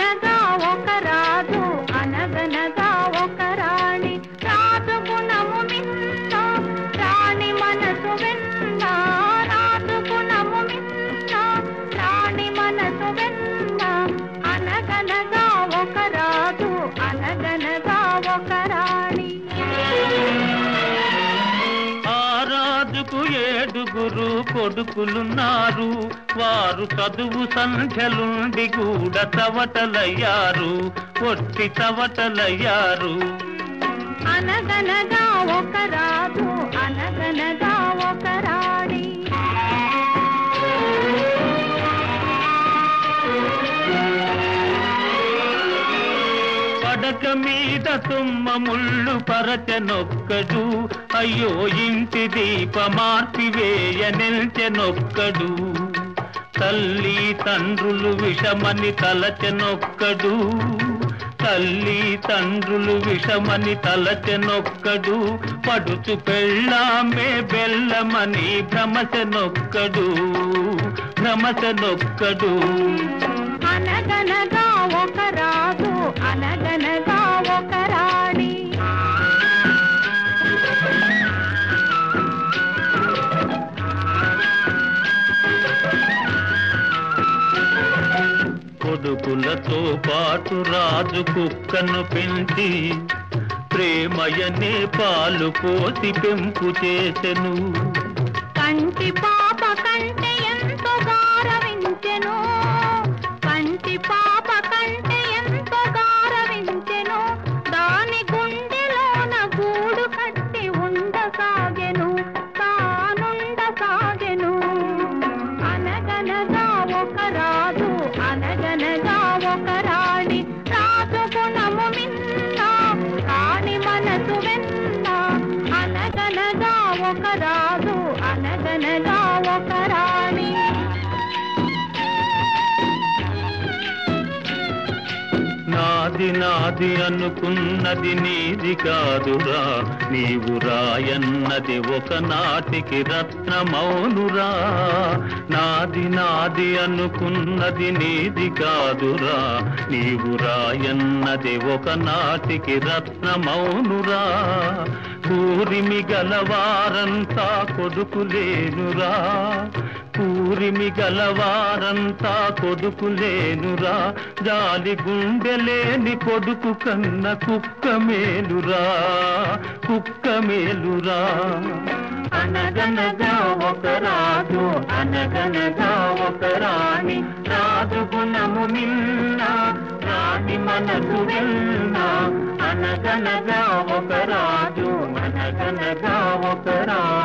అనగనగా రాజుకు ఏడుగురు కొడుకులున్నారు. వారు చదువు సంధ్యలుండి కూడా చవటలయ్యారు. ఒట్టి చవటలయ్యారు. అనగనగా ఒకరా పడక మీద తుమ్మ ముళ్ళు పరచనొక్కడు అయ్యో ఇంటి దీప మార్పివేయ నిల్చెనొక్కడు తల్లి తండ్రులు విషమని తలచెనొక్కడు తల్లి తండ్రులు విషమని తలచెనొక్కడు పడుచు పెళ్ళామే బెల్లమని భ్రమచెనొక్కడు భ్రమచెనొక్కడు అనగనగా ఒక కొడుకులతో పాటు రాజు కుక్కను పెంచి ప్రేమయనే పాలు పోసి పెంపు చేసెను. కంటి పా ఒక రాజు అనగనగా ఒక రాణి నాది నాది అనుకున్నది నీది కాదురా. నీవు రాయన్నది ఒకనాటికి రత్నమౌనురా. నాది నాది అనుకున్నది నీది కాదురా. నీవు రాయన్నది ఒకనాటికి రత్నమౌనురా. కూరిమి గలవారంతా కొడుకులేనురా. కూరిమి గలవారంతా కొడుకులేనురా? జాలి గుండెలేని కొడుకు కన్న కుక్క మేలురా కుక్క మేలురా అనగనగా ఒక రాజు అనగనగా ఒక రాణి. రాజు గుణము నిన్న రాణి మనసు వెన్న. అనగనగా ఒక రాజు అనగనగా ఒక రాణి.